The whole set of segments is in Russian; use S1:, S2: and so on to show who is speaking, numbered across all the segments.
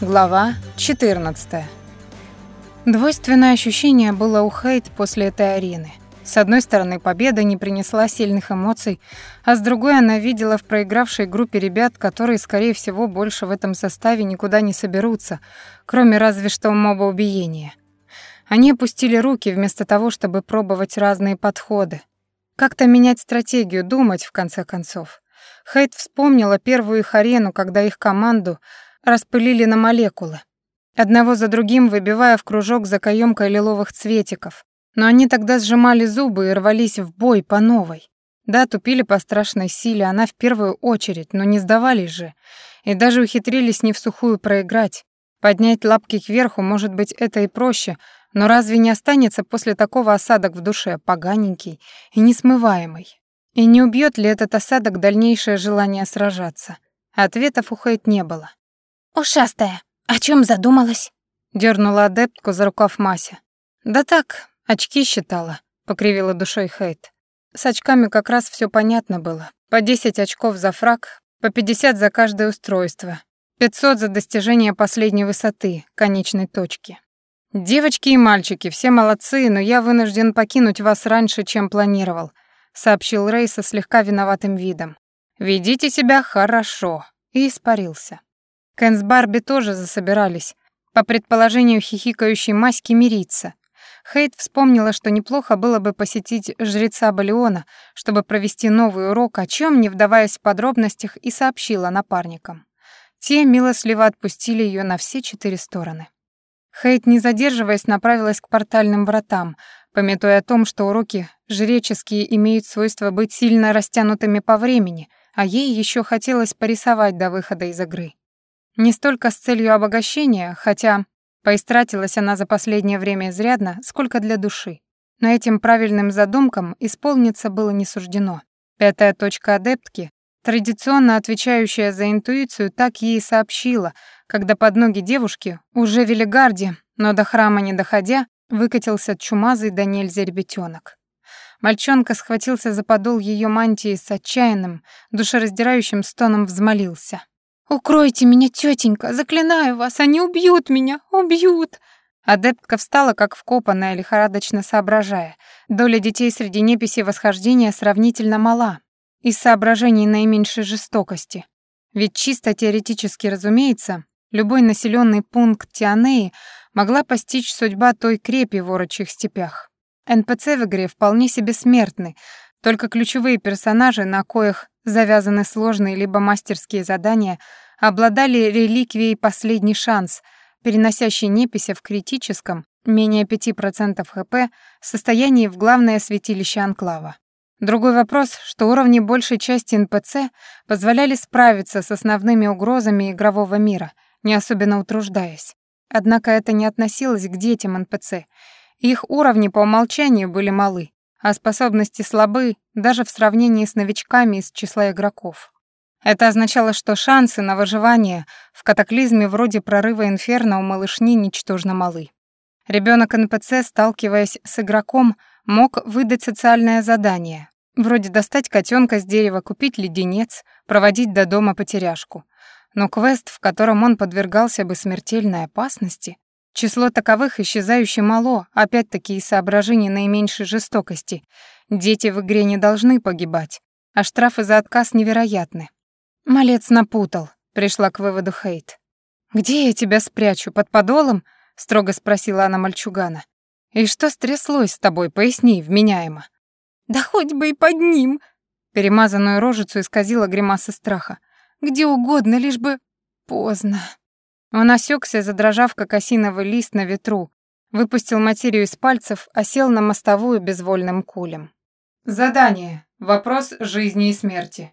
S1: Глава 14. Двойственное ощущение было у Хейт после этой арены. С одной стороны, победа не принесла сильных эмоций, а с другой она видела в проигравшей группе ребят, которые, скорее всего, больше в этом составе никуда не соберутся, кроме разве что мобоубиения. Они опустили руки вместо того, чтобы пробовать разные подходы. Как-то менять стратегию, думать, в конце концов. Хейт вспомнила первую их арену, когда их команду распылили на молекулы, одного за другим выбивая в кружок за каёмкой лиловых цветиков. Но они тогда сжимали зубы и рвались в бой по новой. Да, тупили по страшной силе, она в первую очередь, но не сдавались же. И даже ухитрились не в сухую проиграть. Поднять лапки кверху, может быть, это и проще, но разве не останется после такого осадок в душе, поганенький и несмываемый? И не убьет ли этот осадок дальнейшее желание сражаться? Ответов у Хейт не было.
S2: «Ушастая, о чем задумалась?»
S1: — дернула адептку за рукав Мася. «Да так, очки считала», — покривила душой Хейт. С очками как раз все понятно было. По 10 очков за фраг, по 50 за каждое устройство, 500 за достижение последней высоты, конечной точки. «Девочки и мальчики, все молодцы, но я вынужден покинуть вас раньше, чем планировал», сообщил Рей со слегка виноватым видом. «Ведите себя хорошо», и испарился. Кен с Барби тоже засобирались, по предположению хихикающей Маськи мириться. Хейт вспомнила, что неплохо было бы посетить жреца Балиона, чтобы провести новый урок, о чем, не вдаваясь в подробностях, и сообщила напарникам. Те милостливо отпустили ее на все четыре стороны. Хейт, не задерживаясь, направилась к портальным вратам, пометуя о том, что уроки жреческие имеют свойство быть сильно растянутыми по времени, а ей еще хотелось порисовать до выхода из игры. Не столько с целью обогащения, хотя поистратилась она за последнее время изрядно, сколько для души. Но этим правильным задумкам исполниться было не суждено. Пятая точка адептки, традиционно отвечающая за интуицию, так ей сообщила, когда под ноги девушки, уже в Велигарде, но до храма не доходя, выкатился чумазый да нельзя ребятёнок. Мальчонка схватился за подол ее мантии с отчаянным, душераздирающим стоном взмолился. «Укройте меня, тетенька, заклинаю вас, они убьют меня, убьют!» Адептка встала, как вкопанная, лихорадочно соображая. Доля детей среди неписи восхождения сравнительно мала, из соображений наименьшей жестокости. Ведь чисто теоретически, разумеется, любой населенный пункт Тианеи могла постичь судьба той крепи в орочих степях. НПЦ в игре вполне себе смертны, только ключевые персонажи, на коих завязаны сложные либо мастерские задания, обладали реликвией «Последний шанс», переносящей непися в критическом, менее 5% ХП, состоянии в главное святилище Анклава. Другой вопрос, что уровни большей части НПЦ позволяли справиться с основными угрозами игрового мира, не особенно утруждаясь. Однако это не относилось к детям НПЦ. Их уровни по умолчанию были малы, а способности слабы даже в сравнении с новичками из числа игроков. Это означало, что шансы на выживание в катаклизме вроде прорыва инферно у малышни ничтожно малы. Ребенок НПЦ, сталкиваясь с игроком, мог выдать социальное задание, вроде достать котенка с дерева, купить леденец, проводить до дома потеряшку. Но квест, в котором он подвергался бы смертельной опасности, Число таковых исчезающе мало, опять-таки из соображений наименьшей жестокости. Дети в игре не должны погибать, а штрафы за отказ невероятны. Малец напутал, пришла к выводу Хейт. «Где я тебя спрячу, под подолом?» — строго спросила она мальчугана. «И что стряслось с тобой, поясни, вменяемо».
S2: «Да хоть бы и под ним!»
S1: Перемазанную рожицу исказила гримаса страха. «Где угодно, лишь бы...» «Поздно», он осекся, задрожав, как осиновый лист на ветру, выпустил материю из пальцев, осел на мостовую безвольным кулем. Задание. Вопрос жизни и смерти.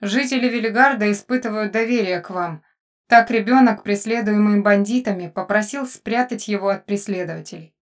S1: Жители Велигарда испытывают доверие к вам. Так ребенок, преследуемый бандитами, попросил спрятать его от преследователей.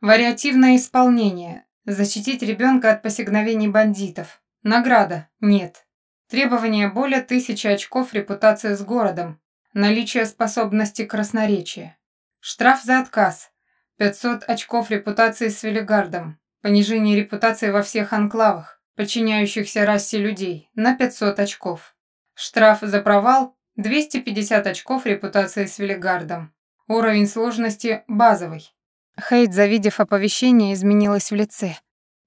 S1: Вариативное исполнение. Защитить ребенка от посягновений бандитов. Награда. Нет. Требование более тысячи очков репутации с городом, Наличие способности красноречия. Штраф за отказ. 500 очков репутации с Велигардом. Понижение репутации во всех анклавах, подчиняющихся расе людей, на 500 очков. Штраф за провал 250 очков репутации с Велигардом. Уровень сложности базовый. Хейт, завидев оповещение, изменилась в лице.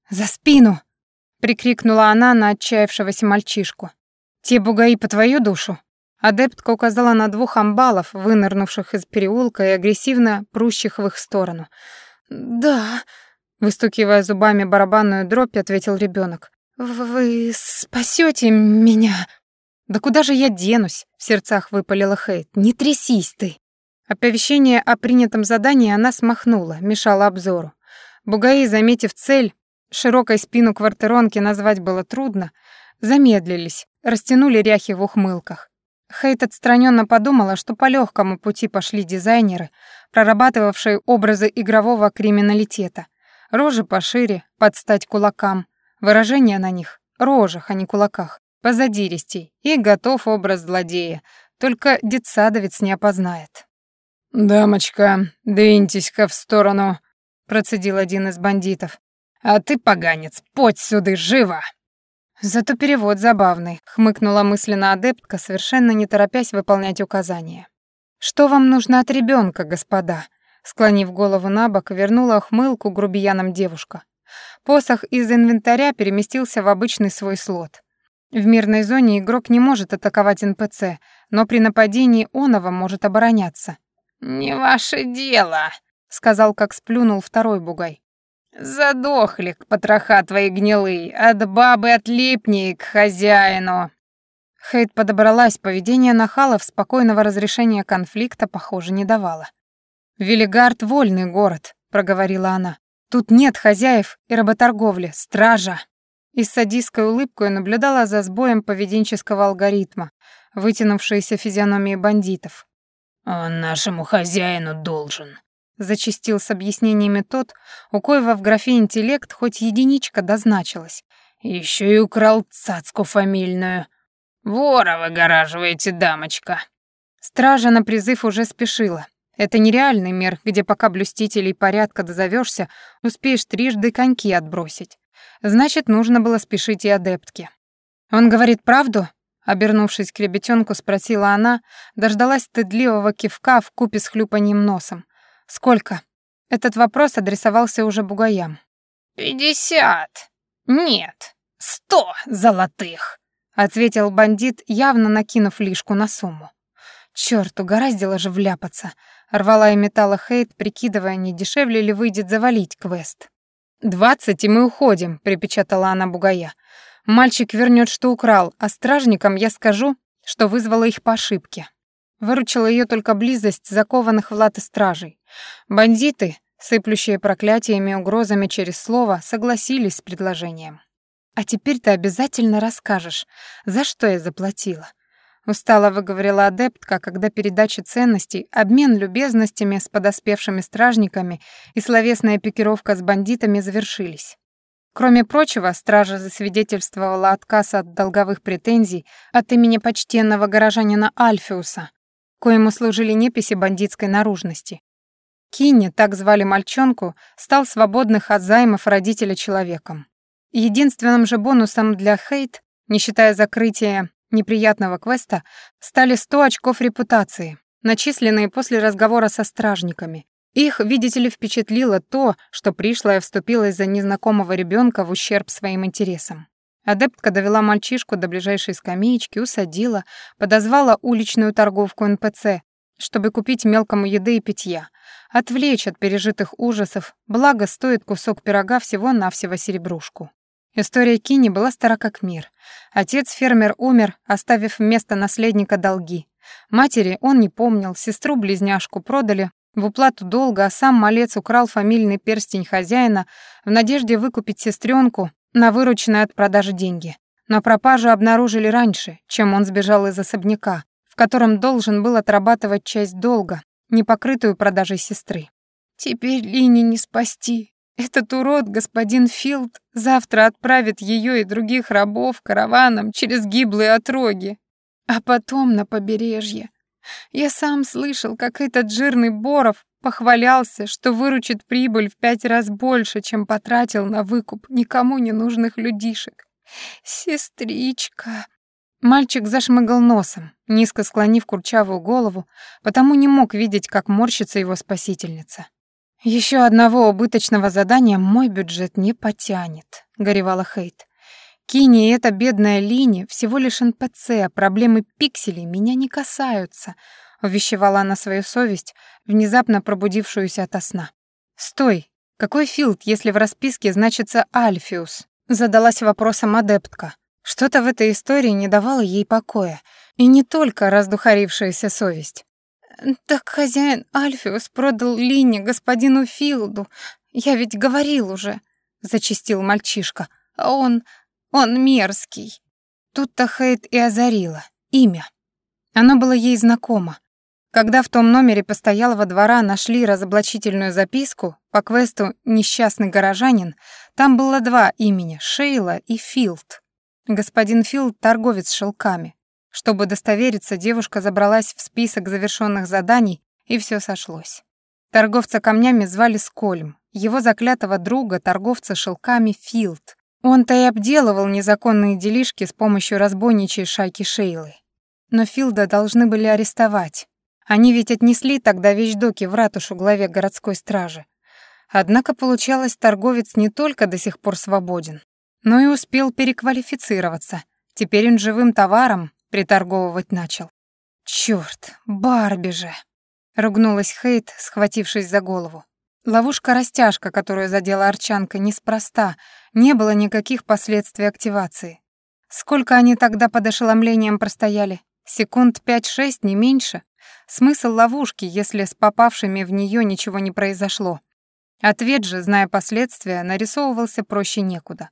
S1: «За спину!» — прикрикнула она на отчаявшегося мальчишку. «Те бугаи по твою душу?» Адептка указала на двух амбалов, вынырнувших из переулка и агрессивно прущих в их сторону. «Да», — выстукивая зубами барабанную дробь, ответил ребенок. «Вы спасете меня?» «Да куда же я денусь?» — в сердцах выпалила Хейт. «Не трясись ты!» Оповещение о принятом задании она смахнула, мешала обзору. Бугаи, заметив цель, широкой спину квартиронки назвать было трудно, замедлились, растянули ряхи в ухмылках. Хейт отстраненно подумала, что по легкому пути пошли дизайнеры, прорабатывавшие образы игрового криминалитета. Рожи пошире, под стать кулакам, выражения на них — рожах, а не кулаках, позадиристей, и готов образ злодея, только детсадовец не опознает. «Дамочка, двиньтесь-ка в сторону», — процедил один из бандитов. «А ты, поганец, подь сюда, живо!» Зато перевод забавный, хмыкнула мысленно адептка, совершенно не торопясь выполнять указания. Что вам нужно от ребенка, господа? Склонив голову на бок, вернула хмылку грубиянам девушка. Посох из инвентаря переместился в обычный свой слот. В мирной зоне игрок не может атаковать НПЦ, но при нападении онова может обороняться. «Не ваше дело», — сказал, как сплюнул второй бугай. «Задохлик, потроха твои гнилые, от бабы отлипни к хозяину!» Хейт подобралась, поведение нахалов спокойного разрешения конфликта, похоже, не давало. «Велигард — вольный город», — проговорила она. «Тут нет хозяев и работорговли, стража». И с садистской улыбкой наблюдала за сбоем поведенческого алгоритма, вытянувшиеся физиономии бандитов.
S3: «Он нашему хозяину должен»,
S1: Зачистил с объяснениями тот, у коего в графе «интеллект» хоть единичка дозначилась.
S3: Еще и украл цацку фамильную. Вора выгораживаете, дамочка.
S1: Стража на призыв уже спешила. Это нереальный мир, где пока блюстителей порядка дозовешься, успеешь трижды коньки отбросить. Значит, нужно было спешить и адептке. Он говорит правду? Обернувшись к ребятенку, спросила она, дождалась стыдливого кивка в купе с хлюпаньем носом. «Сколько?» Этот вопрос адресовался уже бугаям.
S3: «Пятьдесят. Нет, сто золотых», — ответил бандит, явно накинув лишку на сумму.
S1: Чёрт, угораздило же вляпаться. Рвала и металла Хейт, прикидывая, не дешевле ли выйдет завалить квест. «Двадцать, и мы уходим», — припечатала она бугая. «Мальчик вернет, что украл, а стражникам я скажу, что вызвала их по ошибке». Выручила ее только близость закованных в латы стражей. Бандиты, сыплющие проклятиями и угрозами через слово, согласились с предложением. «А теперь ты обязательно расскажешь, за что я заплатила». Устало выговорила адептка, когда передача ценностей, обмен любезностями с подоспевшими стражниками и словесная пикировка с бандитами завершились. Кроме прочего, стража засвидетельствовала отказ от долговых претензий от имени почтенного горожанина Альфиуса, коему служили неписи бандитской наружности. Кинни, так звали мальчонку, стал свободных от займов родителя человеком. Единственным же бонусом для Хейт, не считая закрытия неприятного квеста, стали 100 очков репутации, начисленные после разговора со стражниками. Их, видите ли, впечатлило то, что пришлая вступилась за незнакомого ребенка в ущерб своим интересам. Адептка довела мальчишку до ближайшей скамеечки, усадила, подозвала уличную торговку НПЦ, чтобы купить мелкому еды и питья, отвлечь от пережитых ужасов, благо стоит кусок пирога всего-навсего серебрушку. История Кини была стара как мир. Отец-фермер умер, оставив вместо наследника долги. Матери он не помнил, сестру-близняшку продали в уплату долга, а сам малец украл фамильный перстень хозяина в надежде выкупить сестренку на вырученные от продажи деньги. Но пропажу обнаружили раньше, чем он сбежал из особняка, в котором должен был отрабатывать часть долга, не покрытую продажей сестры. «Теперь Лини не спасти. Этот урод, господин Филд, завтра отправит ее и других рабов караваном через гиблые отроги, а потом на побережье. Я сам слышал, как этот жирный Боров Похвалялся, что выручит прибыль в пять раз больше, чем потратил на выкуп никому не нужных людишек. Сестричка. Мальчик зашмыгал носом, низко склонив курчавую голову, потому не мог видеть, как морщится его спасительница. Еще одного убыточного задания мой бюджет не потянет», — горевала Хейт. «Кини эта бедная Лини всего лишь НПЦ, проблемы пикселей меня не касаются», — увещевала она свою совесть, внезапно пробудившуюся ото сна. «Стой! Какой филд, если в расписке значится Альфиус?» — задалась вопросом адептка. Что-то в этой истории не давало ей покоя, и не только раздухарившаяся совесть. «Так хозяин Альфиус продал Лине господину Филду. Я ведь говорил уже», — зачистил мальчишка. «А он... он мерзкий». Тут-то Хейт и озарила. Имя. Оно было ей знакомо. Когда в том номере постоялого двора нашли разоблачительную записку по квесту «Несчастный горожанин», там было два имени — Шейла и Филд. Господин Филд — торговец шелками. Чтобы удостовериться, девушка забралась в список завершенных заданий, и все сошлось. Торговца камнями звали Скольм, его заклятого друга, торговца шелками Филд. Он-то и обделывал незаконные делишки с помощью разбойничьей шайки Шейлы. Но Филда должны были арестовать. Они ведь отнесли тогда вещдоки в ратушу главе городской стражи. Однако, получалось, торговец не только до сих пор свободен, но и успел переквалифицироваться. Теперь он живым товаром приторговывать начал. Чёрт, Барби же! Ругнулась Хейт, схватившись за голову. Ловушка-растяжка, которую задела Арчанка, неспроста, не было никаких последствий активации. Сколько они тогда под ошеломлением простояли? Секунд пять-шесть, не меньше? Смысл ловушки, если с попавшими в неё ничего не произошло? Ответ же, зная последствия, нарисовывался проще некуда.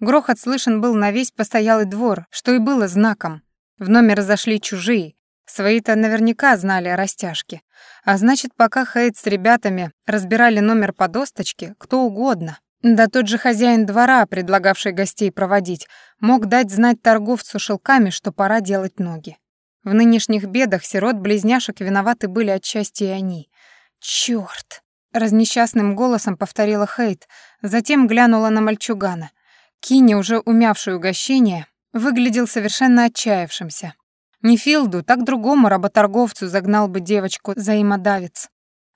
S1: Грохот слышен был на весь постоялый двор, что и было знаком. В номер зашли чужие. Свои-то наверняка знали о растяжке. А значит, пока Хейт с ребятами разбирали номер по досточке, кто угодно. Да тот же хозяин двора, предлагавший гостей проводить, мог дать знать торговцу шелками, что пора делать ноги. В нынешних бедах сирот-близняшек виноваты были отчасти и они. «Чёрт!» — разнесчастным голосом повторила Хейт, затем глянула на мальчугана — Кинни, уже умявший угощение, выглядел совершенно отчаявшимся. Не Филду, так другому работорговцу загнал бы девочку взаимодавец.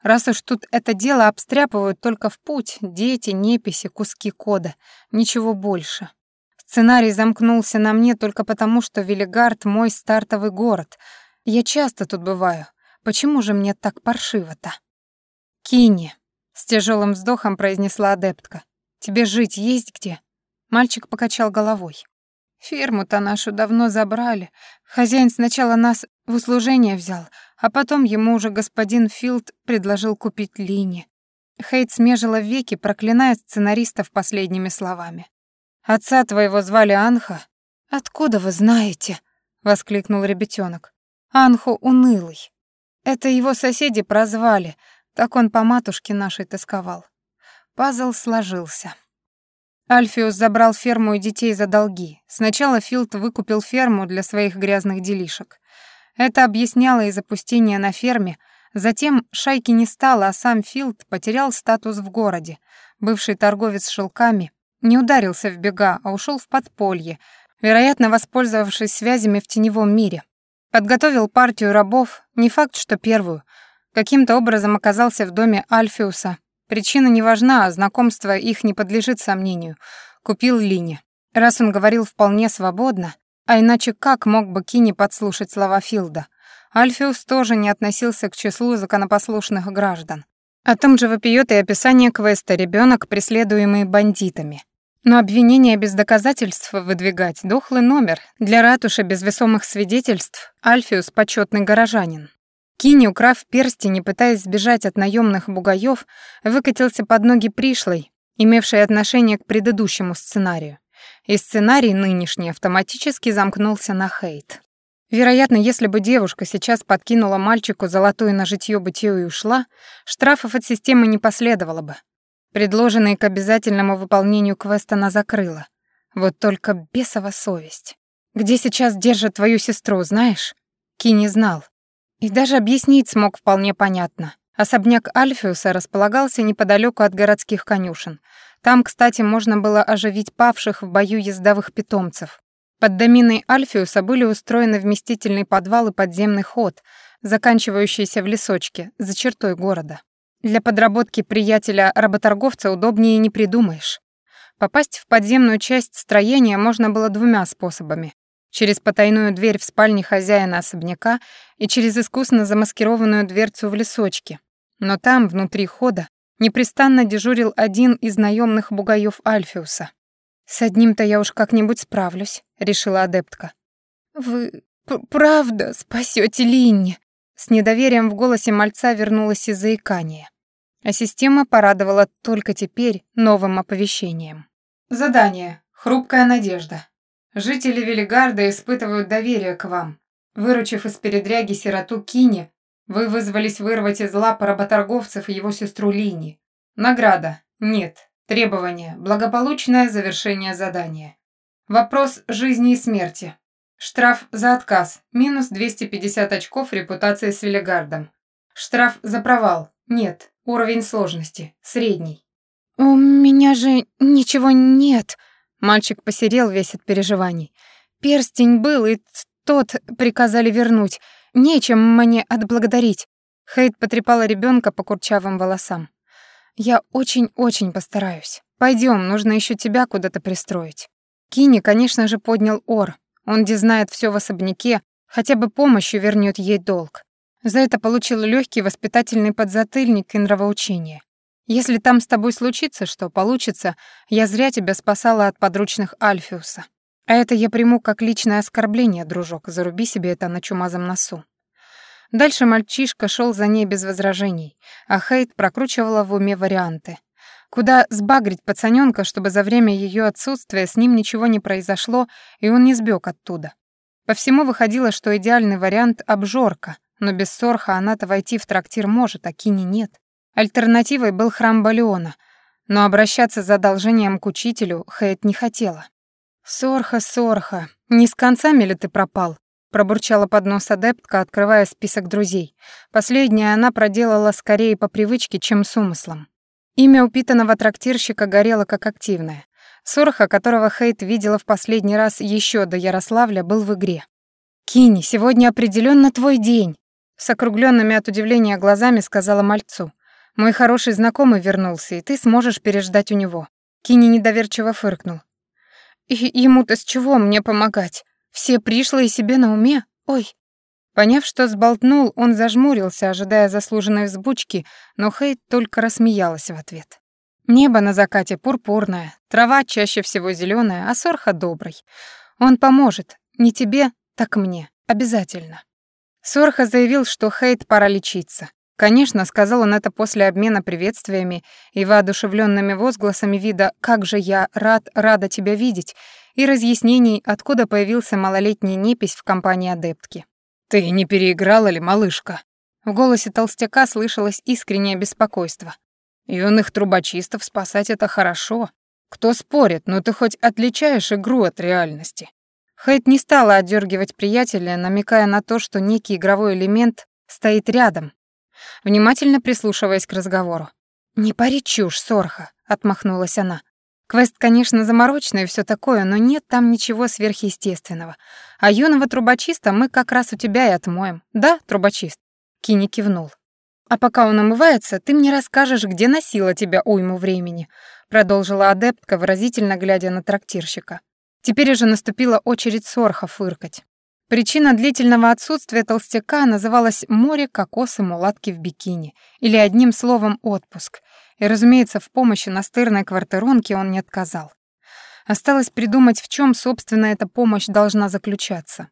S1: Раз уж тут это дело обстряпывают только в путь, дети, неписи, куски кода, ничего больше. Сценарий замкнулся на мне только потому, что Велигард — мой стартовый город. Я часто тут бываю. Почему же мне так паршиво-то? «Кинни», — с тяжелым вздохом произнесла адептка, — «тебе жить есть где?» Мальчик покачал головой. Ферму-то нашу давно забрали. Хозяин сначала нас в услужение взял, а потом ему уже господин Филд предложил купить Лини. Хейт смежила веки, проклиная сценаристов последними словами. «Отца твоего звали Анха?» «Откуда вы знаете?» — воскликнул ребятёнок. «Анху унылый. Это его соседи прозвали, так он по матушке нашей тосковал». Пазл сложился. Альфиус забрал ферму и детей за долги. Сначала Филд выкупил ферму для своих грязных делишек. Это объясняло и запустение на ферме. Затем шайки не стало, а сам Филд потерял статус в городе. Бывший торговец шелками не ударился в бега, а ушел в подполье, вероятно, воспользовавшись связями в теневом мире. Подготовил партию рабов, не факт, что первую. Каким-то образом оказался в доме Альфиуса, Причина не важна, а знакомство их не подлежит сомнению. Купил Лини. Раз он говорил вполне свободно, а иначе как мог бы Кини подслушать слова Филда? Альфиус тоже не относился к числу законопослушных граждан. О том же вопиёт и описание квеста «Ребёнок, преследуемый бандитами». Но обвинение без доказательств выдвигать — дохлый номер. Для ратуши без весомых свидетельств Альфиус — почётный горожанин. Кини, украв перстень и пытаясь сбежать от наемных бугаев, выкатился под ноги пришлой, имевшей отношение к предыдущему сценарию. И сценарий нынешний автоматически замкнулся на хейт. Вероятно, если бы девушка сейчас подкинула мальчику золотую на житьё-бытие и ушла, штрафов от системы не последовало бы. Предложенные к обязательному выполнению квеста она закрыла. Вот только бесова совесть. Где сейчас держат твою сестру, знаешь? Кини знал. И даже объяснить смог вполне понятно. Особняк Альфиуса располагался неподалеку от городских конюшен. Там, кстати, можно было оживить павших в бою ездовых питомцев. Под доминой Альфиуса были устроены вместительный подвал и подземный ход, заканчивающийся в лесочке, за чертой города. Для подработки приятеля-работорговца удобнее не придумаешь. Попасть в подземную часть строения можно было двумя способами. Через потайную дверь в спальне хозяина особняка и через искусно замаскированную дверцу в лесочке. Но там, внутри хода, непрестанно дежурил один из наемных бугаев Альфиуса. «С одним-то я уж как-нибудь справлюсь», — решила адептка.
S2: «Вы правда спасете Линни?»
S1: С недоверием в голосе мальца вернулось и заикание. А система порадовала только теперь новым оповещением. Задание. Хрупкая надежда. Жители Велигарда испытывают доверие к вам. Выручив из передряги сироту Кини, вы вызвались вырвать из лап работорговцев его сестру Лини. Награда. Нет. Требование. Благополучное завершение задания. Вопрос жизни и смерти. Штраф за отказ. Минус 250 очков репутации с Велигардом. Штраф за провал. Нет. Уровень сложности. Средний.
S2: «У меня же ничего нет»,
S1: Мальчик посерел весь от переживаний. Перстень был, и тот приказали вернуть. Нечем мне отблагодарить. Хейт потрепала ребенка по курчавым волосам. Я очень-очень постараюсь. Пойдем, нужно еще тебя куда-то пристроить. Кини, конечно же, поднял ор. Он где знает все в особняке, хотя бы помощью вернет ей долг. За это получил легкий воспитательный подзатыльник и нравоучение. Если там с тобой случится что, получится, я зря тебя спасала от подручных Альфиуса. А это я приму как личное оскорбление, дружок, заруби себе это на чумазом носу. Дальше мальчишка шел за ней без возражений, а Хейт прокручивала в уме варианты. Куда сбагрить пацанёнка, чтобы за время ее отсутствия с ним ничего не произошло, и он не сбег оттуда. По всему выходило, что идеальный вариант — обжорка, но без Сорха она-то войти в трактир может, а Кини нет. Альтернативой был храм Балиона, но обращаться за одолжением к учителю Хейт не хотела. «Сорха, Сорха, не с концами ли ты пропал?» пробурчала под нос адептка, открывая список друзей. Последнее она проделала скорее по привычке, чем с умыслом. Имя упитанного трактирщика горело как активное. Сорха, которого Хейт видела в последний раз еще до Ярославля, был в игре. «Кини, сегодня определенно твой день!» С округленными от удивления глазами сказала мальцу. Мой хороший знакомый вернулся, и ты сможешь переждать у него». Кини недоверчиво фыркнул. И «Ему-то с чего мне помогать? Все пришлые себе на уме? Ой». Поняв, что сболтнул, он зажмурился, ожидая заслуженной взбучки, но Хейт только рассмеялась в ответ. Небо на закате пурпурное, трава чаще всего зеленая, а Сорха добрый. Он поможет, не тебе, так мне, обязательно. Сорха заявил, что Хейт пора лечиться. Конечно, сказал он это после обмена приветствиями и воодушевленными возгласами вида «Как же я рад, рада тебя видеть» и разъяснений, откуда появился малолетний непись в компании адептки. «Ты не переиграла ли, малышка?» В голосе толстяка слышалось искреннее беспокойство. «Юных трубочистов спасать — это хорошо. Кто спорит, но ты хоть отличаешь игру от реальности». Хейт не стала отдергивать приятеля, намекая на то, что некий игровой элемент стоит рядом, внимательно прислушиваясь к разговору. «Не пари чушь, Сорха», — отмахнулась она. «Квест, конечно, замороченный и всё такое, но нет там ничего сверхъестественного. А юного трубочиста мы как раз у тебя и отмоем. Да, трубочист?» Кини кивнул. «А пока он умывается, ты мне расскажешь, где носила тебя уйму времени», продолжила адептка, выразительно глядя на трактирщика. Теперь уже наступила очередь Сорха фыркать. Причина длительного отсутствия толстяка называлась «море, кокосы, мулатки в бикини» или одним словом «отпуск». И, разумеется, в помощи настырной квартиронке он не отказал. Осталось придумать, в чем, собственно, эта помощь должна заключаться.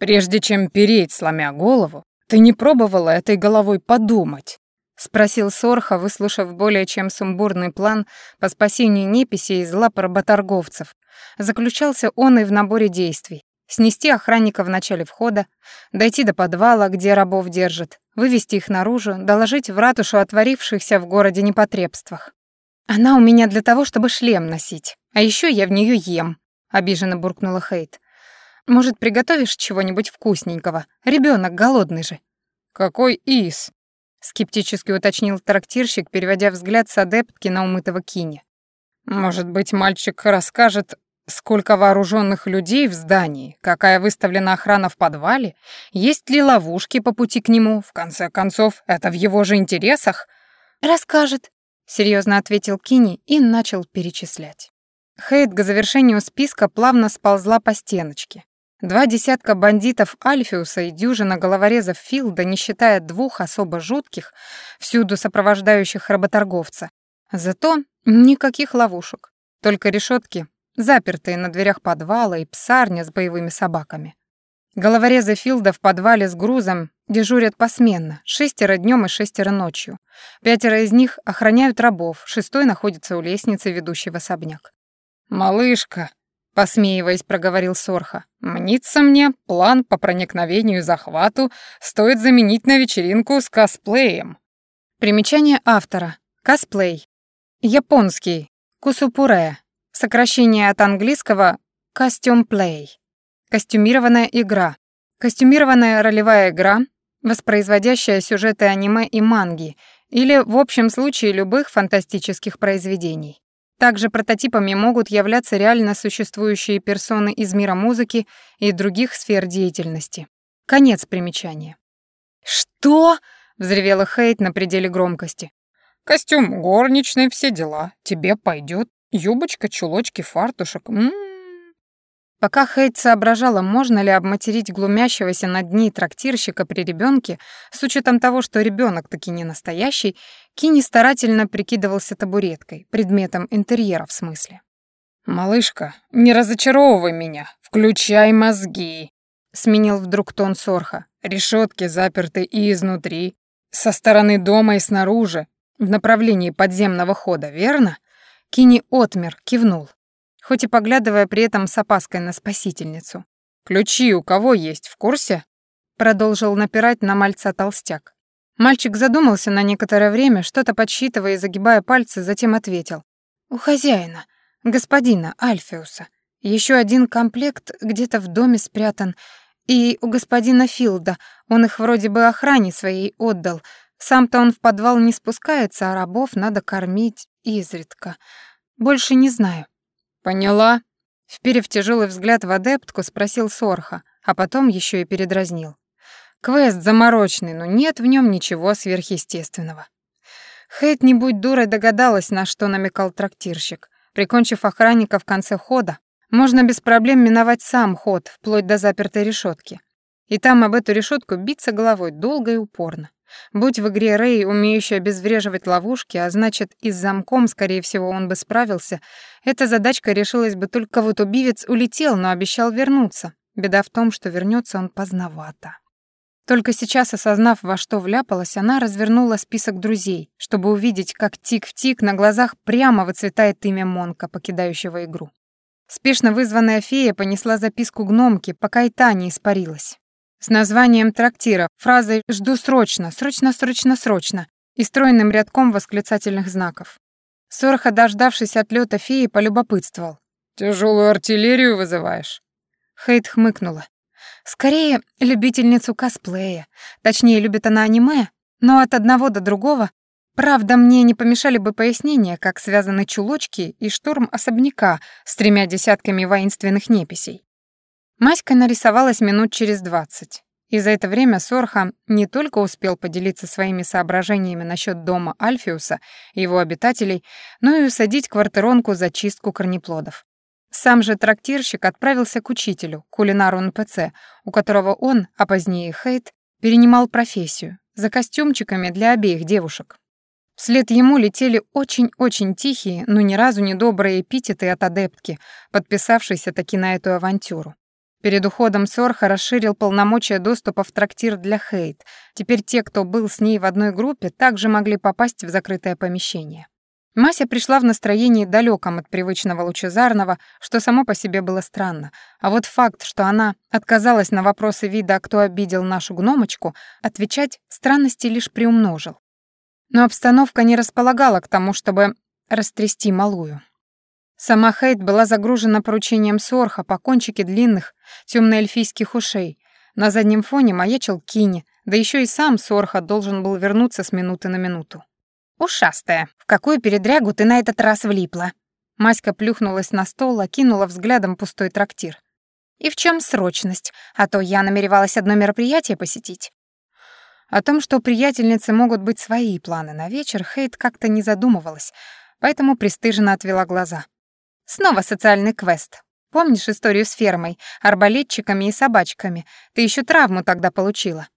S4: «Прежде чем переть, сломя голову, ты не пробовала этой головой подумать?» — спросил Сорха, выслушав более чем сумбурный план по спасению неписи из лап работорговцев. Заключался он и в наборе действий снести охранника в начале входа, дойти до подвала, где рабов держат, вывести их наружу, доложить в ратушу о творившихся в городе непотребствах. «Она у меня для того, чтобы шлем носить, а еще я в нее ем», — обиженно буркнула Хейт. «Может, приготовишь чего-нибудь вкусненького? Ребенок голодный же». «Какой из?»
S1: — скептически уточнил трактирщик, переводя взгляд с адептки на умытого Кини.
S4: «Может быть, мальчик расскажет Сколько вооруженных людей в здании, какая выставлена охрана в подвале, есть ли ловушки по пути к нему, в конце концов, это в его же интересах?
S2: Расскажет, серьезно ответил Кини и начал перечислять.
S1: Хейт к завершению списка плавно сползла по стеночке. Два десятка бандитов Альфиуса и дюжина головорезов Филда, не считая двух особо жутких, всюду сопровождающих работорговца. Зато никаких ловушек, только решетки, запертые на дверях подвала и псарня с боевыми собаками. Головорезы Филда в подвале с грузом дежурят посменно, шестеро днем и шестеро ночью. Пятеро из них охраняют рабов, шестой находится у лестницы, ведущей в особняк.
S4: «Малышка», Посмеиваясь, проговорил Сорха. «Мнится мне, план по проникновению и захвату стоит заменить на вечеринку с косплеем».
S1: Примечание автора. Косплей. Японский. Кусупуре. Сокращение от английского костюм-плей. Костюмированная игра. Костюмированная ролевая игра, воспроизводящая сюжеты аниме и манги, или в общем случае любых фантастических произведений. Также прототипами могут являться реально существующие персоны из мира музыки и других сфер деятельности. Конец примечания.
S2: «Что?»
S1: — взревела Хейт на пределе громкости.
S4: «Костюм горничный, все дела. Тебе пойдет. Юбочка, чулочки, фартушек. М -м -м.
S1: Пока Хейт соображала, можно ли обматерить глумящегося над ней трактирщика при ребенке, с учетом того, что ребенок таки не настоящий, Кини старательно прикидывался табуреткой, предметом интерьера в смысле.
S4: «Малышка, не разочаровывай меня, включай мозги», — сменил вдруг тон Сорха. «Решетки заперты и изнутри, со стороны дома и снаружи, в направлении подземного хода, верно?»
S1: Кини отмер, кивнул хоть и поглядывая при этом с опаской на спасительницу.
S4: «Ключи у кого есть, в курсе?»
S1: Продолжил напирать на мальца толстяк. Мальчик задумался на некоторое время, что-то подсчитывая и загибая пальцы, затем ответил. «У хозяина, господина Альфиуса. Еще один комплект где-то в доме спрятан. И у господина Филда, он их вроде бы охране своей отдал. Сам-то он в подвал не спускается, а рабов надо кормить изредка. Больше не знаю.
S4: «Поняла?»
S1: Вперев тяжелый взгляд в адептку, спросил Сорха, а потом еще и передразнил. Квест заморочный, но нет в нем ничего сверхъестественного. Хейт, не будь дурой, догадалась, на что намекал трактирщик. Прикончив охранника в конце хода, можно без проблем миновать сам ход, вплоть до запертой решетки. И там об эту решетку биться головой долго и упорно. Будь в игре Рэй, умеющий обезвреживать ловушки, а значит, и с замком, скорее всего, он бы справился, эта задачка решилась бы только вот убивец улетел, но обещал вернуться. Беда в том, что вернется он поздновато. Только сейчас, осознав, во что вляпалась, она развернула список друзей, чтобы увидеть, как тик в тик на глазах прямо выцветает имя Монка, покидающего игру. Спешно вызванная фея понесла записку гномке, пока и та не испарилась с названием трактира, фразой «жду срочно, срочно, срочно, срочно» и стройным рядком восклицательных знаков. Сорха, дождавшись отлета феи, полюбопытствовал.
S4: «Тяжелую артиллерию вызываешь?»
S1: Хейт хмыкнула. «Скорее, любительницу косплея. Точнее, любит она аниме, но от одного до другого. Правда, мне не помешали бы пояснения, как связаны чулочки и штурм особняка с тремя десятками воинственных неписей. Маська нарисовалась минут через двадцать. И за это время Сорха не только успел поделиться своими соображениями насчет дома Альфиуса и его обитателей, но и усадить квартиронку за чистку корнеплодов. Сам же трактирщик отправился к учителю, кулинару НПЦ, у которого он, а позднее Хейт, перенимал профессию, за костюмчиками для обеих девушек. Вслед ему летели очень-очень тихие, но ни разу не добрые эпитеты от адептки, подписавшейся таки на эту авантюру. Перед уходом Сорха расширил полномочия доступа в трактир для Хейт. Теперь те, кто был с ней в одной группе, также могли попасть в закрытое помещение. Мася пришла в настроении далеком от привычного лучезарного, что само по себе было странно. А вот факт, что она отказалась на вопросы вида «кто обидел нашу гномочку», отвечать странности лишь приумножил. Но обстановка не располагала к тому, чтобы растрясти малую. Сама Хейт была загружена поручением Сорха по кончике длинных темно-эльфийских ушей. На заднем фоне маячил Кини, да еще и сам Сорха должен был вернуться с минуты на минуту.
S2: «Ушастая, в какую передрягу ты на этот раз влипла?»
S1: Маська плюхнулась на стол, окинула взглядом пустой трактир. «И в чем срочность? А то я намеревалась одно мероприятие посетить». О том, что у приятельницы могут быть свои планы на вечер, Хейт как-то не задумывалась, поэтому пристыженно отвела глаза. «Снова социальный квест. Помнишь историю с фермой, арбалетчиками и собачками? Ты еще травму тогда получила».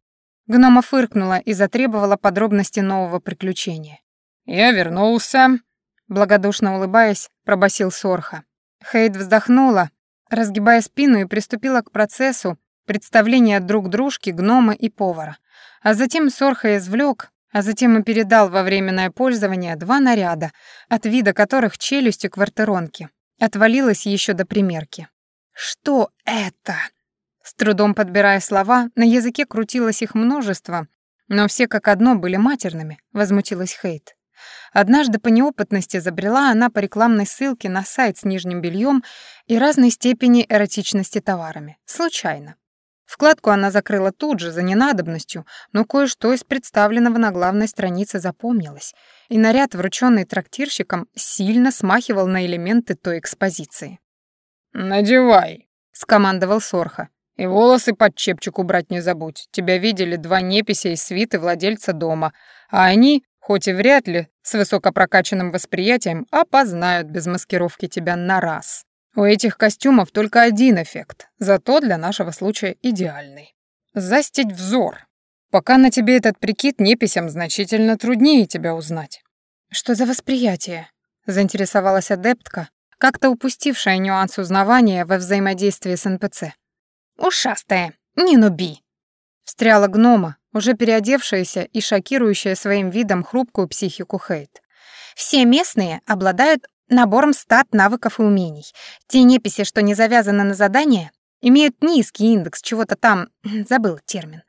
S1: Гнома фыркнула и затребовала подробности нового приключения.
S4: «Я вернулся», — благодушно улыбаясь, пробасил Сорха.
S1: Хейт вздохнула, разгибая спину и приступила к процессу представления друг дружки, гнома и повара. А затем Сорха извлек, а затем и передал во временное пользование два наряда, от вида которых челюстью квартиронки отвалилась еще до примерки. «Что это?» С трудом подбирая слова, на языке крутилось их множество, но все как одно были матерными, возмутилась Хейт. Однажды по неопытности забрела она по рекламной ссылке на сайт с нижним бельем и разной степени эротичности товарами. Случайно. Вкладку она закрыла тут же, за ненадобностью, но кое-что из представленного на главной странице запомнилось, и наряд, врученный трактирщиком, сильно смахивал на элементы той экспозиции.
S4: «Надевай», —
S1: скомандовал Сорха.
S4: «И волосы под чепчик убрать не забудь. Тебя видели два непися из свиты владельца дома, а они, хоть и вряд ли с высокопрокачанным восприятием, опознают без маскировки тебя на раз». У этих костюмов только один эффект, зато для нашего случая идеальный. Застить взор. Пока на тебе этот прикид неписям значительно труднее тебя узнать.
S1: Что за восприятие? Заинтересовалась адептка, как-то упустившая нюанс узнавания во взаимодействии с НПЦ. «Ушастая, не нуби!» Встряла гнома, уже переодевшаяся и шокирующая своим видом хрупкую психику Хейт. «Все местные обладают набором стат, навыков и умений. Те неписи, что не завязаны на задание, имеют низкий индекс чего-то там, забыл термин.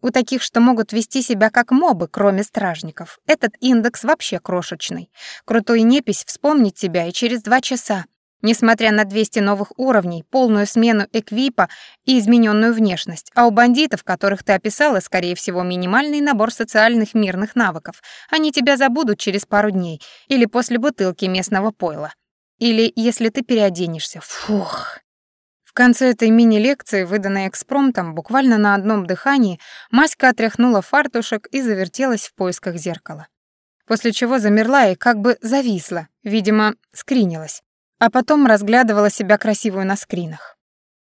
S1: У таких, что могут вести себя как мобы, кроме стражников, этот индекс вообще крошечный. Крутой непись вспомнит тебя и через два часа, Несмотря на 200 новых уровней, полную смену эквипа и измененную внешность, а у бандитов, которых ты описала, скорее всего, минимальный набор социальных мирных навыков, они тебя забудут через пару дней или после бутылки местного пойла. Или если ты переоденешься. Фух. В конце этой мини-лекции, выданной экспромтом, буквально на одном дыхании, Маська отряхнула фартушек и завертелась в поисках зеркала. После чего замерла и как бы зависла, видимо, скринилась а потом разглядывала себя красивую на скринах.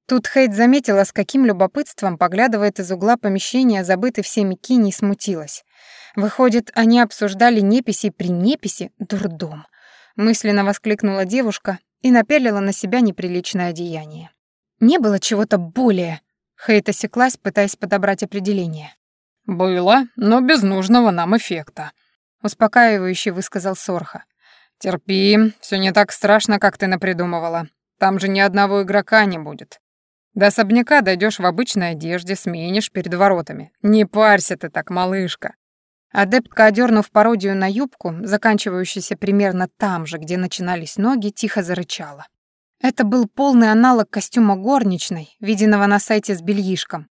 S1: Тут Хейт заметила, с каким любопытством поглядывает из угла помещения забытый всеми Кини и смутилась. Выходит, они обсуждали неписи при неписи дурдом. Мысленно воскликнула девушка и напялила на себя неприличное одеяние. Не было чего-то более. Хейт осеклась, пытаясь подобрать определение.
S4: «Было, но без нужного нам эффекта», — успокаивающе высказал Сорха. «Терпи, все не так страшно, как ты напридумывала. Там же ни одного игрока не будет. До особняка дойдешь в обычной одежде, сменишь перед воротами. Не парься ты так, малышка».
S1: Адептка, одернув пародию на юбку, заканчивающуюся примерно там же, где начинались ноги, тихо зарычала. Это был полный аналог костюма горничной, виденного на сайте с бельишком.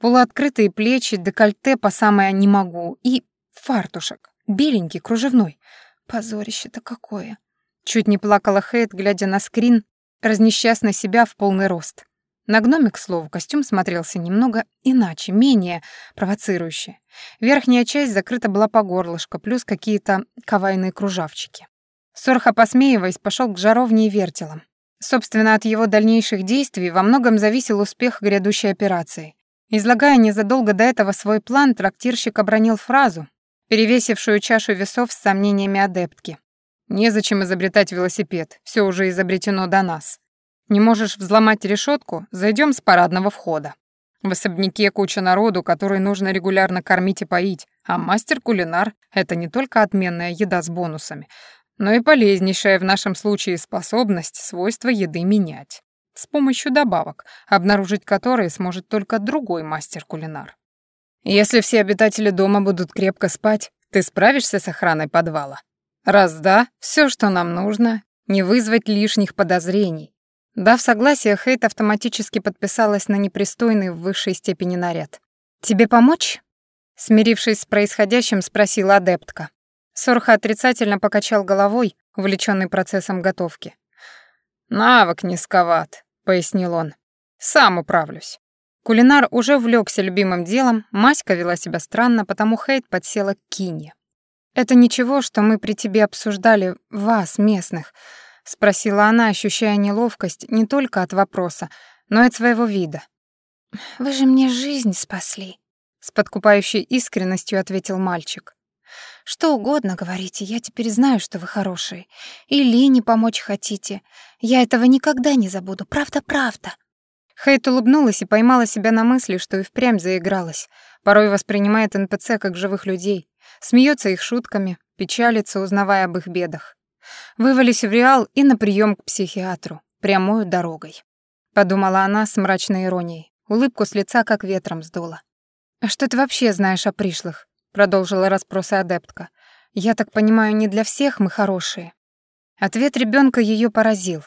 S1: Полуоткрытые плечи, декольте по самое «не могу» и фартушек, беленький, кружевной — Позорище-то какое. Чуть не плакала Хейт, глядя на скрин, разнесчастно себя в полный рост. На гноме, к слову, костюм смотрелся немного иначе, менее провоцирующе. Верхняя часть закрыта была по горлышко, плюс какие-то кавайные кружавчики. Сорха, посмеиваясь, пошел к жаровне и вертелам. Собственно, от его дальнейших действий во многом зависел успех грядущей операции. Излагая незадолго до этого свой план, трактирщик обронил фразу, перевесившую чашу весов с сомнениями адептки. «Незачем изобретать велосипед, все уже изобретено до нас. Не можешь взломать решетку, зайдем с парадного входа. В особняке куча народу, который нужно регулярно кормить и поить, а мастер-кулинар — это не только отменная еда с бонусами, но и полезнейшая в нашем случае способность свойства еды менять. С помощью добавок, обнаружить которые сможет только другой мастер-кулинар. Если все обитатели дома будут крепко спать, ты справишься с охраной подвала? Раз да, все, что нам нужно, не вызвать лишних подозрений. Дав согласие, Хейт автоматически подписалась на непристойный в высшей степени наряд. «Тебе помочь?» Смирившись с происходящим, спросила адептка. Сорха отрицательно покачал головой, увлеченный процессом готовки. «Навык низковат», — пояснил он. «Сам управлюсь». Кулинар уже увлекся любимым делом, Маська вела себя странно, потому Хейт подсела к Кине. «Это ничего, что мы при тебе обсуждали вас, местных?» — спросила она, ощущая неловкость не только от вопроса, но и от своего вида.
S2: «Вы же мне жизнь спасли», — с подкупающей искренностью ответил мальчик. «Что угодно говорите, я теперь знаю, что вы хорошие. И Лине помочь хотите. Я этого никогда не забуду, правда-правда».
S1: Хейт улыбнулась и поймала себя на мысли, что и впрямь заигралась. Порой воспринимает НПЦ как живых людей, смеется их шутками, печалится, узнавая об их бедах. Вывались в Реал и на прием к психиатру, прямой дорогой. Подумала она с мрачной иронией. Улыбку с лица как ветром сдуло. «А что ты вообще знаешь о пришлых?» Продолжила расспросы адептка. «Я так понимаю, не для всех мы хорошие». Ответ ребенка ее поразил.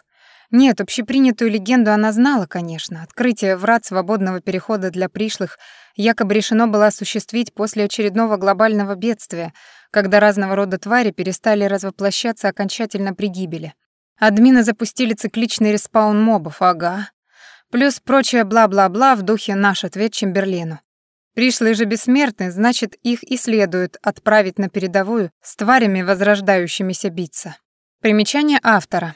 S1: Нет, общепринятую легенду она знала, конечно. Открытие врат свободного перехода для пришлых якобы решено было осуществить после очередного глобального бедствия, когда разного рода твари перестали развоплощаться окончательно при гибели. Админы запустили цикличный респаун мобов, ага. Плюс прочее бла-бла-бла в духе «наш ответ Чемберлену». Пришлые же бессмертны, значит, их и следует отправить на передовую с тварями, возрождающимися биться. Примечание автора.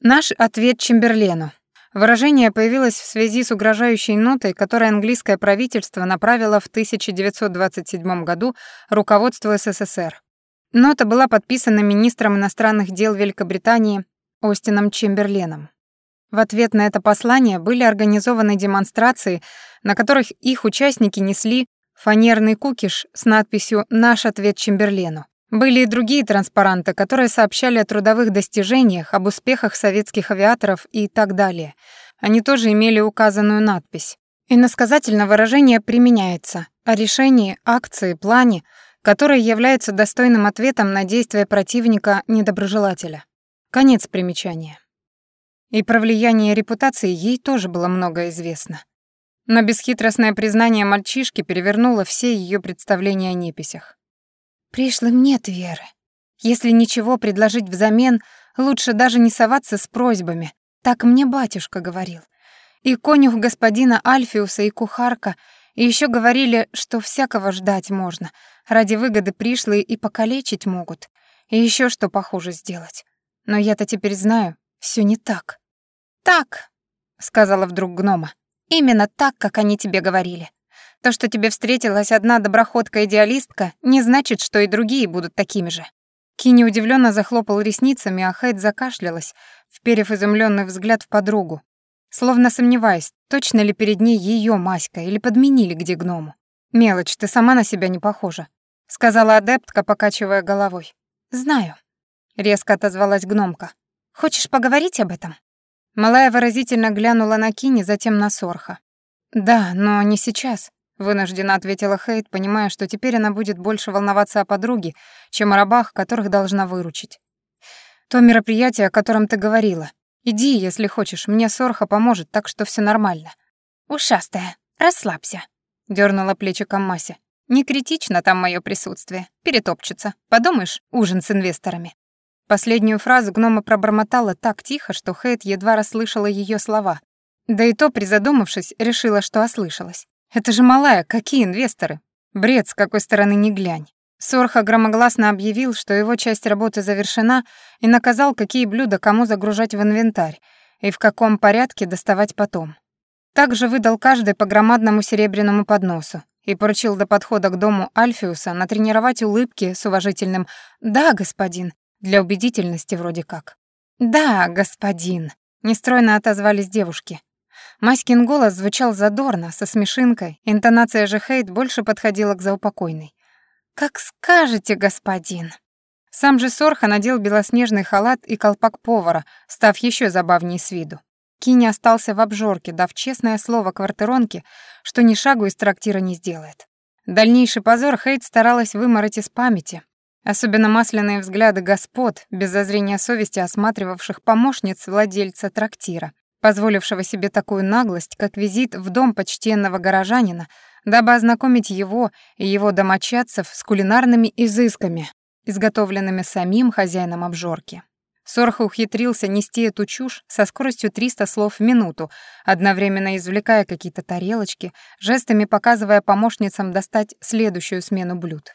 S1: Наш ответ Чемберлену. Выражение появилось в связи с угрожающей нотой, которую английское правительство направило в 1927 году руководству СССР. Нота была подписана министром иностранных дел Великобритании Остином Чемберленом. В ответ на это послание были организованы демонстрации, на которых их участники несли фанерный кукиш с надписью «Наш ответ Чемберлену». Были и другие транспаранты, которые сообщали о трудовых достижениях, об успехах советских авиаторов и так далее. Они тоже имели указанную надпись. Иносказательно выражение применяется о решении, акции, плане, которые являются достойным ответом на действия противника-недоброжелателя. Конец примечания. И про влияние репутации ей тоже было много известно. Но бесхитростное признание мальчишки перевернуло все ее представления о неписях.
S2: Пришлым нет веры. Если ничего предложить взамен, лучше даже не соваться с просьбами. Так мне батюшка говорил. И конюх господина Альфиуса, и кухарка, и еще говорили, что всякого ждать можно. Ради выгоды пришлые и покалечить могут. И еще что похуже сделать. Но я-то теперь знаю, все не так.
S3: «Так», — сказала вдруг гнома. «Именно так, как они тебе говорили. То, что тебе встретилась одна доброходка-идеалистка, не значит, что и другие будут такими же».
S1: Кини удивленно захлопал ресницами, а Хайд закашлялась, вперев изумленный взгляд в подругу, словно сомневаясь, точно ли перед ней ее маська или подменили где гному. «Мелочь, ты сама на себя не похожа», — сказала адептка, покачивая головой.
S2: «Знаю», —
S1: резко отозвалась гномка.
S2: «Хочешь поговорить об этом?»
S1: Малая выразительно глянула на Кини, затем на Сорха. «Да, но не сейчас», Вынужденно ответила Хейт, понимая, что теперь она будет больше волноваться о подруге, чем о рабах, которых должна выручить. То мероприятие, о котором ты говорила. Иди, если хочешь, мне Сорха поможет, так что все нормально.
S3: Ушастая, расслабься,
S1: дернула плечиком Мася. Не критично там мое присутствие. Перетопчется. Подумаешь, ужин с инвесторами. Последнюю фразу гнома пробормотала так тихо, что Хейт едва расслышала ее слова. Да и то, призадумавшись, решила, что ослышалась. Это же малая, какие инвесторы? Бред, с какой стороны ни глянь. Сорха громогласно объявил, что его часть работы завершена, и наказал, какие блюда кому загружать в инвентарь и в каком порядке доставать потом. Также выдал каждой по громадному серебряному подносу и поручил до подхода к дому Альфиуса натренировать улыбки с уважительным «Да, господин», для убедительности вроде как. «Да, господин», — нестройно отозвались девушки. Маськин голос звучал задорно, со смешинкой, интонация же Хейт больше подходила к заупокойной. «Как скажете, господин!» Сам же Сорха надел белоснежный халат и колпак повара, став еще забавнее с виду. Кини остался в обжорке, дав честное слово квартиронке, что ни шагу из трактира не сделает. Дальнейший позор Хейт старалась вымороть из памяти, особенно масляные взгляды господ, без зазрения совести осматривавших помощниц владельца трактира, позволившего себе такую наглость, как визит в дом почтенного горожанина, дабы ознакомить его и его домочадцев с кулинарными изысками, изготовленными самим хозяином обжорки. Сорха ухитрился нести эту чушь со скоростью 300 слов в минуту, одновременно извлекая какие-то тарелочки, жестами показывая помощницам достать следующую смену блюд.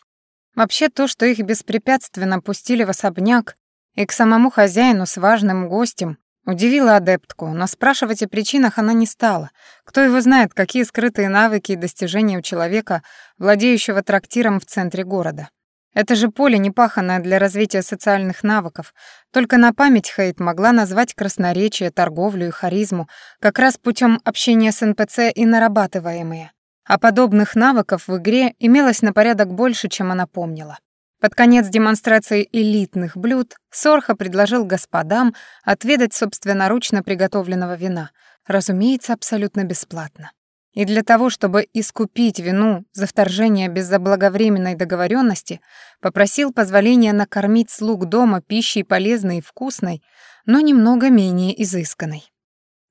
S1: Вообще то, что их беспрепятственно пустили в особняк, и к самому хозяину с важным гостем, удивило адептку, но спрашивать о причинах она не стала. Кто его знает, какие скрытые навыки и достижения у человека, владеющего трактиром в центре города. Это же поле непаханное для развития социальных навыков. Только на память Хейт могла назвать красноречие, торговлю и харизму как раз путем общения с НПЦ и нарабатываемые. А подобных навыков в игре имелось на порядок больше, чем она помнила. Под конец демонстрации элитных блюд Сорха предложил господам отведать собственноручно приготовленного вина, разумеется, абсолютно бесплатно. И для того, чтобы искупить вину за вторжение без заблаговременной договоренности, попросил позволения накормить слуг дома пищей полезной и вкусной, но немного менее изысканной.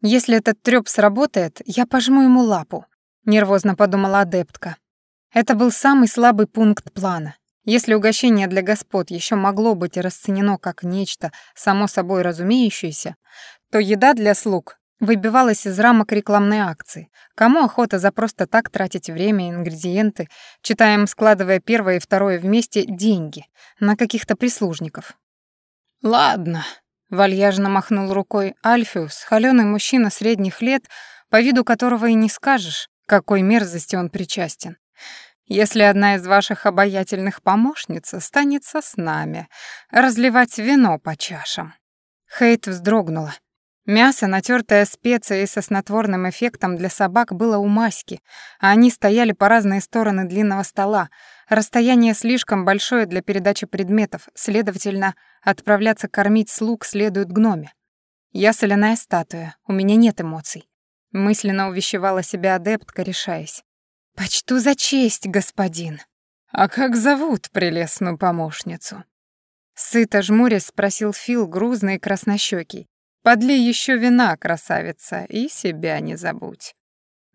S1: «Если этот трёп сработает, я пожму ему лапу», — нервозно подумала адептка. Это был самый слабый пункт плана. Если угощение для господ еще могло быть расценено как нечто само собой разумеющееся, то еда для слуг выбивалась из рамок рекламной акции. Кому охота за просто так тратить время и ингредиенты, читаем, складывая первое и второе вместе, деньги на каких-то прислужников? «Ладно», — вальяжно махнул рукой Альфиус, холёный мужчина средних лет, по виду которого и не скажешь, какой мерзости он причастен. «Если одна из ваших обаятельных помощниц останется с нами, разливать вино по чашам». Хейт вздрогнула. Мясо, натертое специей со снотворным эффектом для собак, было у Маськи, а они стояли по разные стороны длинного стола. Расстояние слишком большое для передачи предметов, следовательно, отправляться кормить слуг следует гноме. Я соляная статуя, у меня нет эмоций. Мысленно увещевала себя адептка, решаясь. «Почту за честь, господин». «А как зовут прелестную помощницу?» Сыто жмурясь спросил Фил, грузный и краснощёкий. Подлей еще вина, красавица, и себя не забудь.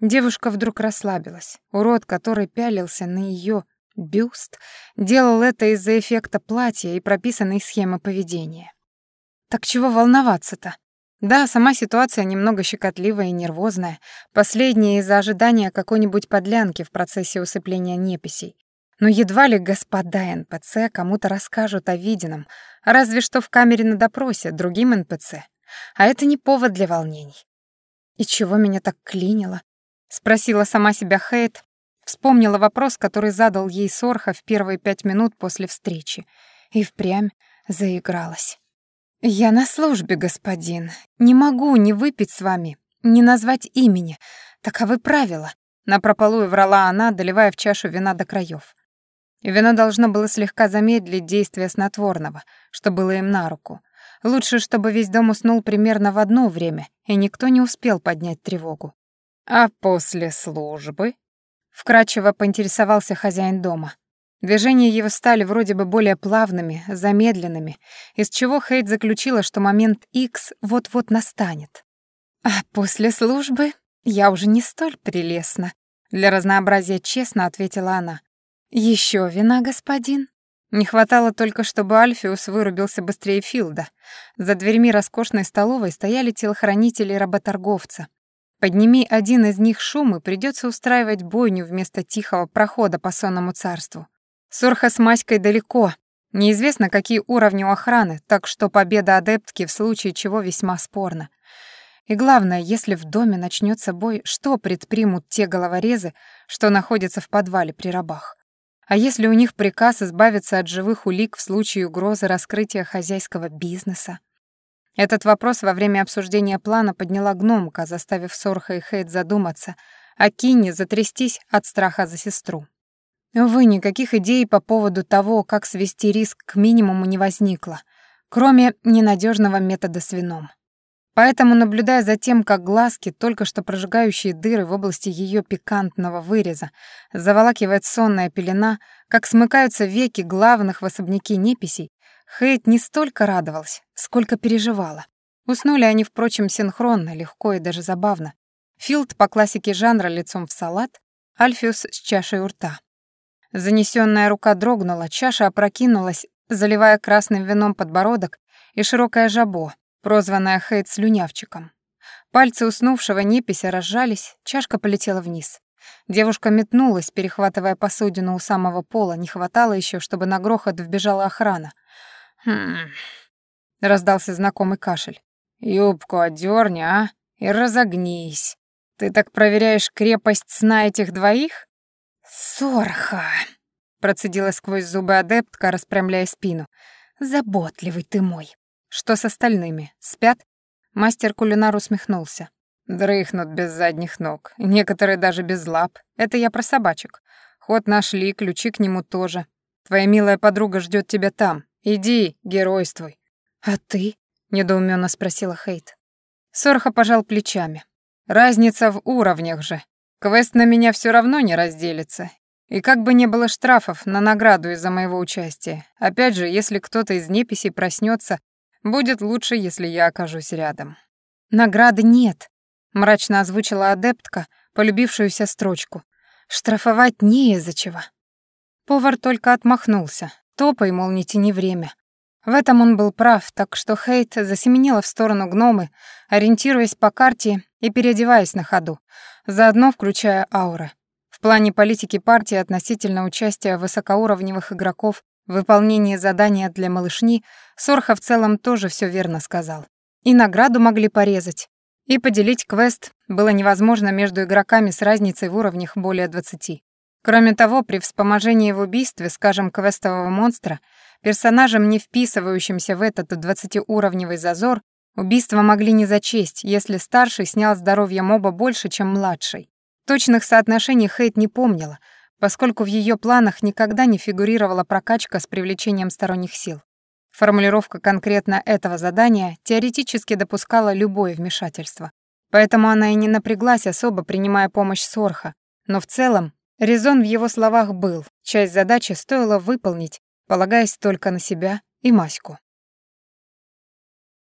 S1: Девушка вдруг расслабилась. Урод, который пялился на ее бюст, делал это из-за эффекта платья и прописанной схемы поведения. Так чего волноваться-то? Да, сама ситуация немного щекотливая и нервозная, последняя из-за ожидания какой-нибудь подлянки в процессе усыпления неписей. Но едва ли господа НПЦ кому-то расскажут о виденном, разве что в камере на допросе другим НПЦ. А это не повод для волнений. «И чего меня так клинило?» — спросила сама себя Хейт, вспомнила вопрос, который задал ей Сорха в первые пять минут после встречи, и впрямь заигралась. «Я на службе, господин. Не могу не выпить с вами, не назвать имени. Таковы правила», — напропалую врала она, доливая в чашу вина до краев. Вино должно было слегка замедлить действие снотворного, что было им на руку — Лучше, чтобы весь дом уснул примерно в одно время, и никто не успел поднять тревогу. «А после службы?» — вкратчиво поинтересовался хозяин дома. Движения его стали вроде бы более плавными, замедленными, из чего Хейт заключила, что момент X вот-вот настанет. «А после службы я уже не столь прелестна», — для разнообразия честно ответила она. «Еще вина, господин?» Не хватало только, чтобы Альфиус вырубился быстрее Филда. За дверьми роскошной столовой стояли телохранители работорговца. Подними один из них шум, и придется устраивать бойню вместо тихого прохода по сонному царству. Сорха с Маськой далеко. Неизвестно, какие уровни у охраны, так что победа адептки в случае чего весьма спорна. И главное, если в доме начнется бой, что предпримут те головорезы, что находятся в подвале при рабах? А если у них приказ избавиться от живых улик в случае угрозы раскрытия хозяйского бизнеса? Этот вопрос во время обсуждения плана подняла гномка, заставив Сорха и Хейт задуматься, а Кинни затрястись от страха за сестру. Увы, никаких идей по поводу того, как свести риск к минимуму не возникло, кроме ненадежного метода с вином. Поэтому, наблюдая за тем, как глазки, только что прожигающие дыры в области ее пикантного выреза, заволакивает сонная пелена, как смыкаются веки главных в особняке неписей, Хейт не столько радовалась, сколько переживала. Уснули они, впрочем, синхронно, легко и даже забавно. Филд по классике жанра лицом в салат, Альфиус с чашей у рта. Занесенная рука дрогнула, чаша опрокинулась, заливая красным вином подбородок и широкое жабо, прозванное Хейт слюнявчиком. Пальцы уснувшего непися разжались, чашка полетела вниз. Девушка метнулась, перехватывая посудину у самого пола, не хватало еще, чтобы на грохот вбежала охрана. «Хм...» — раздался знакомый кашель. «Юбку одерни, а, и разогнись. Ты так проверяешь крепость сна этих двоих?»
S2: «Сорха!» — процедила сквозь зубы адептка, распрямляя спину. «Заботливый ты мой!»
S1: «Что с остальными? Спят?» Мастер кулинар усмехнулся.
S4: Дрыхнут без задних ног, некоторые даже без лап. Это я про собачек. Ход нашли, ключи к нему тоже. Твоя милая подруга ждет тебя там. Иди, геройствуй.
S1: А ты? недоуменно спросила Хейт.
S4: Сорха пожал плечами. Разница в уровнях же. Квест на меня все равно не разделится. И как бы не было штрафов на награду из-за моего участия. Опять же, если кто-то из неписей проснется, будет лучше, если я окажусь рядом.
S1: Награды нет, мрачно озвучила адептка полюбившуюся строчку. Штрафовать не из-за чего. Повар только отмахнулся. Топай, мол, не тяни время. В этом он был прав, так что Хейт засеменила в сторону гномы, ориентируясь по карте и переодеваясь на ходу, заодно включая ауры. В плане политики партии относительно участия высокоуровневых игроков в выполнении задания для малышни Сорха в целом тоже все верно сказал. И награду могли порезать, и поделить квест было невозможно между игроками с разницей в уровнях более 20. Кроме того, при вспоможении в убийстве, скажем, квестового монстра, персонажам, не вписывающимся в этот 20-уровневый зазор, убийства могли не зачесть, если старший снял здоровье моба больше, чем младший. Точных соотношений Хейт не помнила, поскольку в ее планах никогда не фигурировала прокачка с привлечением сторонних сил. Формулировка конкретно этого задания теоретически допускала любое вмешательство. Поэтому она и не напряглась особо, принимая помощь Сорха. Но в целом, резон в его словах был. Часть задачи стоило выполнить, полагаясь только на себя и Маську.